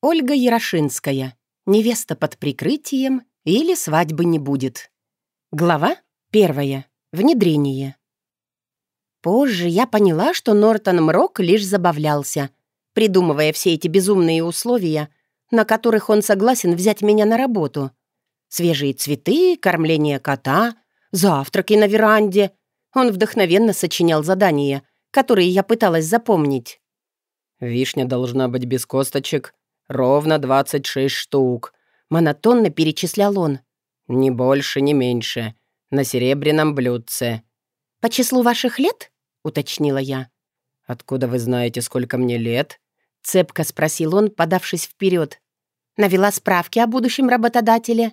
Ольга Ярошинская. Невеста под прикрытием или свадьбы не будет. Глава первая. Внедрение. Позже я поняла, что Нортон Мрок лишь забавлялся, придумывая все эти безумные условия, на которых он согласен взять меня на работу. Свежие цветы, кормление кота, завтраки на веранде. Он вдохновенно сочинял задания, которые я пыталась запомнить. «Вишня должна быть без косточек, Ровно 26 штук. Монотонно перечислял он. Ни больше, ни меньше. На серебряном блюдце. «По числу ваших лет?» — уточнила я. «Откуда вы знаете, сколько мне лет?» — цепко спросил он, подавшись вперед. Навела справки о будущем работодателе.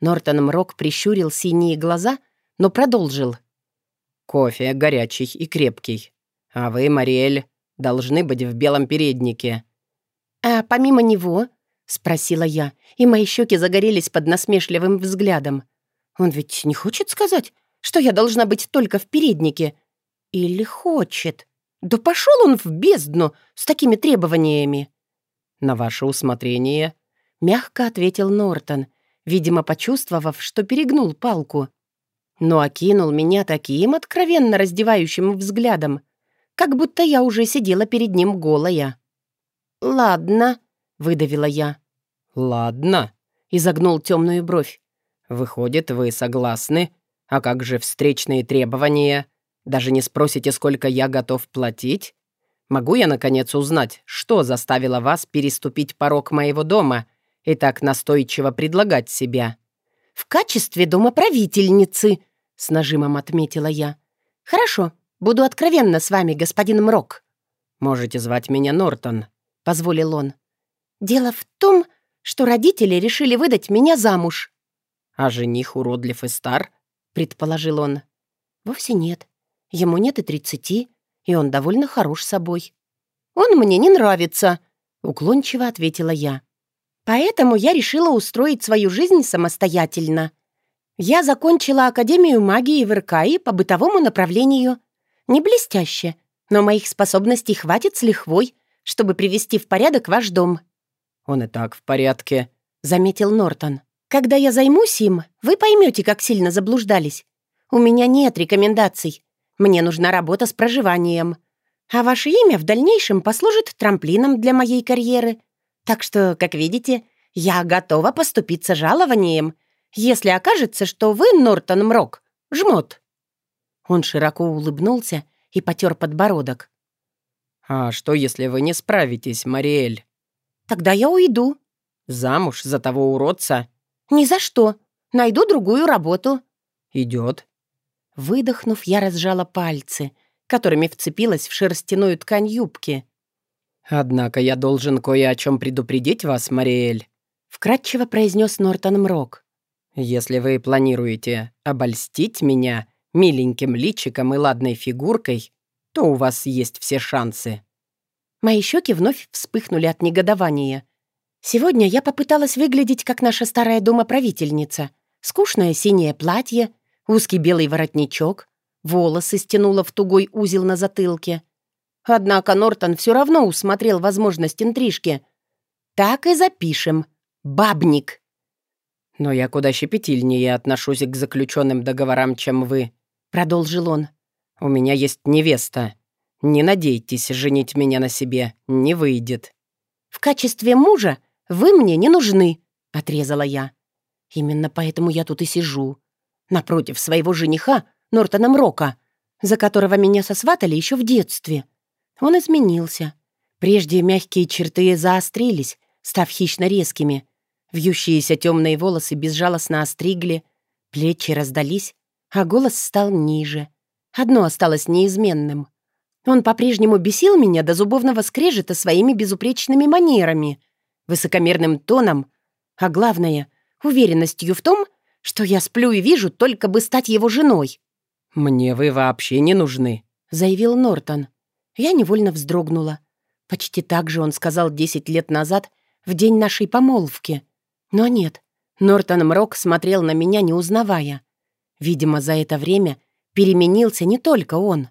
Нортон Мрок прищурил синие глаза, но продолжил. «Кофе горячий и крепкий. А вы, Мариэль, должны быть в белом переднике. «А помимо него?» — спросила я, и мои щеки загорелись под насмешливым взглядом. «Он ведь не хочет сказать, что я должна быть только в переднике? Или хочет? Да пошел он в бездну с такими требованиями!» «На ваше усмотрение», — мягко ответил Нортон, видимо, почувствовав, что перегнул палку. Но окинул меня таким откровенно раздевающим взглядом, как будто я уже сидела перед ним голая. «Ладно», — выдавила я. «Ладно», — изогнул темную бровь. «Выходит, вы согласны? А как же встречные требования? Даже не спросите, сколько я готов платить? Могу я, наконец, узнать, что заставило вас переступить порог моего дома и так настойчиво предлагать себя?» «В качестве домоправительницы», — с нажимом отметила я. «Хорошо, буду откровенна с вами, господин Мрок». «Можете звать меня Нортон», — позволил он. «Дело в том, что родители решили выдать меня замуж». «А жених уродлив и стар?» — предположил он. «Вовсе нет. Ему нет и тридцати, и он довольно хорош собой». «Он мне не нравится», — уклончиво ответила я. «Поэтому я решила устроить свою жизнь самостоятельно. Я закончила Академию магии в РКИ по бытовому направлению. Не блестяще, но моих способностей хватит с лихвой, чтобы привести в порядок ваш дом». «Он и так в порядке», — заметил Нортон. «Когда я займусь им, вы поймете, как сильно заблуждались. У меня нет рекомендаций. Мне нужна работа с проживанием. А ваше имя в дальнейшем послужит трамплином для моей карьеры. Так что, как видите, я готова поступиться жалованием, если окажется, что вы, Нортон Мрок, жмот». Он широко улыбнулся и потер подбородок. «А что, если вы не справитесь, Мариэль?» «Тогда я уйду». «Замуж за того уродца?» «Ни за что. Найду другую работу». «Идет». Выдохнув, я разжала пальцы, которыми вцепилась в шерстяную ткань юбки. «Однако я должен кое о чем предупредить вас, Мариэль», — вкратчиво произнес Нортон Мрок. «Если вы планируете обольстить меня миленьким личиком и ладной фигуркой, то у вас есть все шансы». Мои щеки вновь вспыхнули от негодования. Сегодня я попыталась выглядеть, как наша старая домоправительница. Скучное синее платье, узкий белый воротничок, волосы стянула в тугой узел на затылке. Однако Нортон все равно усмотрел возможность интрижки. «Так и запишем. Бабник». «Но я куда щепетильнее отношусь к заключенным договорам, чем вы», — продолжил он. У меня есть невеста. Не надейтесь женить меня на себе, не выйдет». «В качестве мужа вы мне не нужны», — отрезала я. «Именно поэтому я тут и сижу. Напротив своего жениха, Нортона Мрока, за которого меня сосватали еще в детстве. Он изменился. Прежде мягкие черты заострились, став хищно резкими. Вьющиеся темные волосы безжалостно остригли, плечи раздались, а голос стал ниже — Одно осталось неизменным. Он по-прежнему бесил меня до зубовного скрежета своими безупречными манерами, высокомерным тоном, а главное — уверенностью в том, что я сплю и вижу, только бы стать его женой. «Мне вы вообще не нужны», — заявил Нортон. Я невольно вздрогнула. Почти так же он сказал десять лет назад, в день нашей помолвки. Но нет, Нортон Мрок смотрел на меня, не узнавая. Видимо, за это время — Переменился не только он.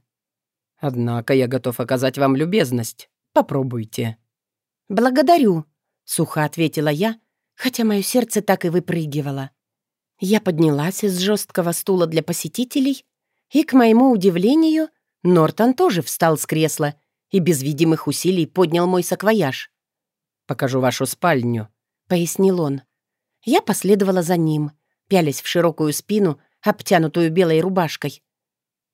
«Однако я готов оказать вам любезность. Попробуйте». «Благодарю», — сухо ответила я, хотя мое сердце так и выпрыгивало. Я поднялась из жесткого стула для посетителей, и, к моему удивлению, Нортон тоже встал с кресла и без видимых усилий поднял мой саквояж. «Покажу вашу спальню», — пояснил он. Я последовала за ним, пялясь в широкую спину, обтянутую белой рубашкой.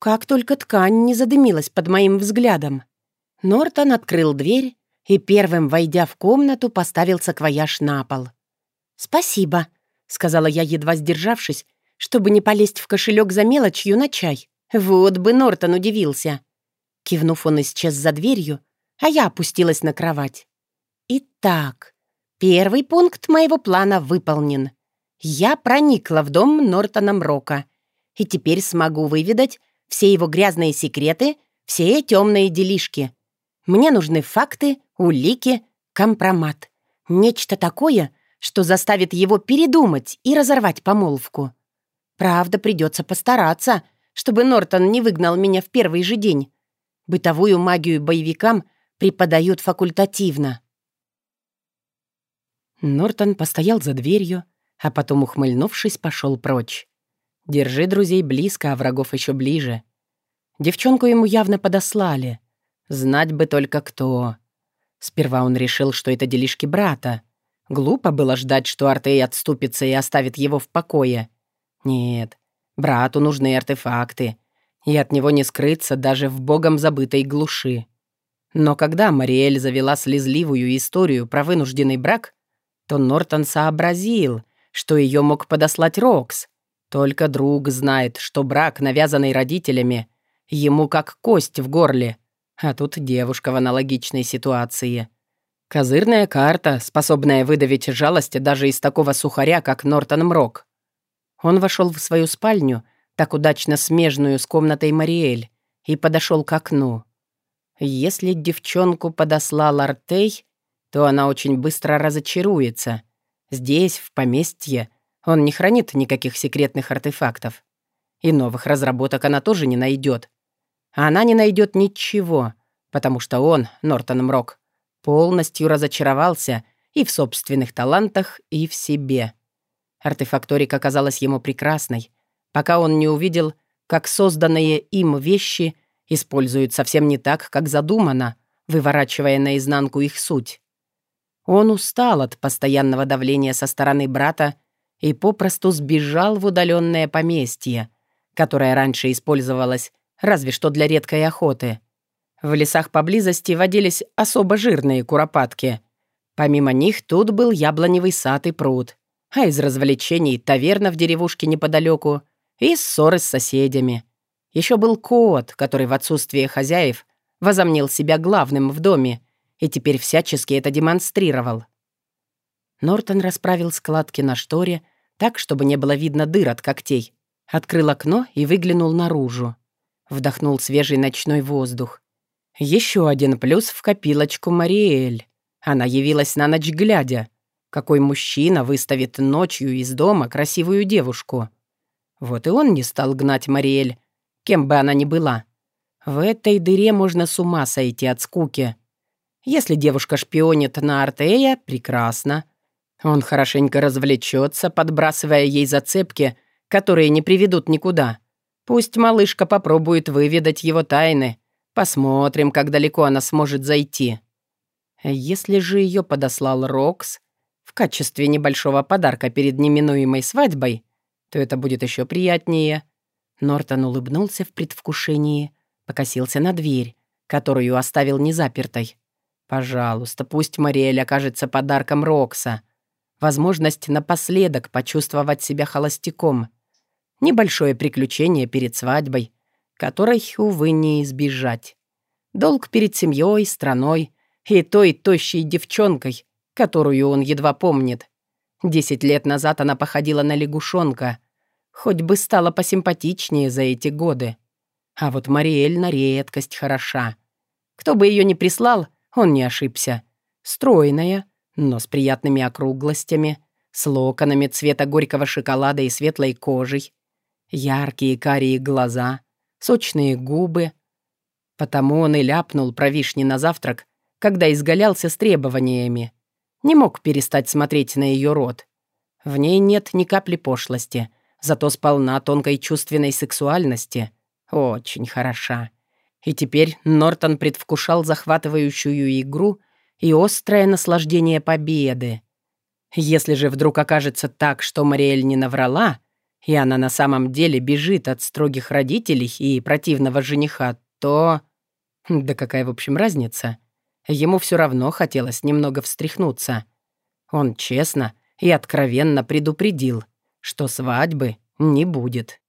Как только ткань не задымилась под моим взглядом. Нортон открыл дверь и первым, войдя в комнату, поставил саквояж на пол. «Спасибо», — сказала я, едва сдержавшись, чтобы не полезть в кошелек за мелочью на чай. Вот бы Нортон удивился. Кивнув, он исчез за дверью, а я опустилась на кровать. Итак, первый пункт моего плана выполнен. Я проникла в дом Нортона Мрока и теперь смогу выведать все его грязные секреты, все темные делишки. Мне нужны факты, улики, компромат. Нечто такое, что заставит его передумать и разорвать помолвку. Правда, придется постараться, чтобы Нортон не выгнал меня в первый же день. Бытовую магию боевикам преподают факультативно. Нортон постоял за дверью, а потом, ухмыльнувшись, пошел прочь. Держи друзей близко, а врагов еще ближе. Девчонку ему явно подослали. Знать бы только кто. Сперва он решил, что это делишки брата. Глупо было ждать, что Артей отступится и оставит его в покое. Нет, брату нужны артефакты, и от него не скрыться даже в богом забытой глуши. Но когда Мариэль завела слезливую историю про вынужденный брак, то Нортон сообразил, что ее мог подослать Рокс. Только друг знает, что брак, навязанный родителями, ему как кость в горле. А тут девушка в аналогичной ситуации. Козырная карта, способная выдавить жалость даже из такого сухаря, как Нортон Мрок. Он вошел в свою спальню, так удачно смежную с комнатой Мариэль, и подошел к окну. Если девчонку подослал Артей, то она очень быстро разочаруется. Здесь, в поместье, он не хранит никаких секретных артефактов. И новых разработок она тоже не найдет. Она не найдет ничего, потому что он, Нортон Мрок, полностью разочаровался и в собственных талантах, и в себе. Артефакторика казалась ему прекрасной, пока он не увидел, как созданные им вещи используют совсем не так, как задумано, выворачивая наизнанку их суть. Он устал от постоянного давления со стороны брата и попросту сбежал в удаленное поместье, которое раньше использовалось разве что для редкой охоты. В лесах поблизости водились особо жирные куропатки. Помимо них тут был яблоневый сад и пруд, а из развлечений таверна в деревушке неподалеку и ссоры с соседями. Еще был кот, который в отсутствие хозяев возомнил себя главным в доме и теперь всячески это демонстрировал. Нортон расправил складки на шторе так, чтобы не было видно дыр от когтей, открыл окно и выглянул наружу. Вдохнул свежий ночной воздух. Еще один плюс в копилочку Мариэль. Она явилась на ночь глядя. Какой мужчина выставит ночью из дома красивую девушку? Вот и он не стал гнать Мариэль, кем бы она ни была. В этой дыре можно с ума сойти от скуки. Если девушка шпионит на Артея, прекрасно. Он хорошенько развлечется, подбрасывая ей зацепки, которые не приведут никуда. Пусть малышка попробует выведать его тайны. Посмотрим, как далеко она сможет зайти. Если же ее подослал Рокс в качестве небольшого подарка перед неминуемой свадьбой, то это будет еще приятнее. Нортон улыбнулся в предвкушении, покосился на дверь, которую оставил незапертой. Пожалуйста, пусть Мариэль окажется подарком Рокса. Возможность напоследок почувствовать себя холостяком. Небольшое приключение перед свадьбой, которой, увы, не избежать. Долг перед семьей, страной и той тощей девчонкой, которую он едва помнит. Десять лет назад она походила на лягушонка, хоть бы стала посимпатичнее за эти годы. А вот Мариэль на редкость хороша. Кто бы ее ни прислал, он не ошибся. Стройная, но с приятными округлостями, с локонами цвета горького шоколада и светлой кожей, яркие карие глаза, сочные губы. Потому он и ляпнул про вишни на завтрак, когда изгалялся с требованиями. Не мог перестать смотреть на ее рот. В ней нет ни капли пошлости, зато сполна тонкой чувственной сексуальности. Очень хороша. И теперь Нортон предвкушал захватывающую игру и острое наслаждение победы. Если же вдруг окажется так, что Мариэль не наврала, и она на самом деле бежит от строгих родителей и противного жениха, то... Да какая, в общем, разница? Ему все равно хотелось немного встряхнуться. Он честно и откровенно предупредил, что свадьбы не будет.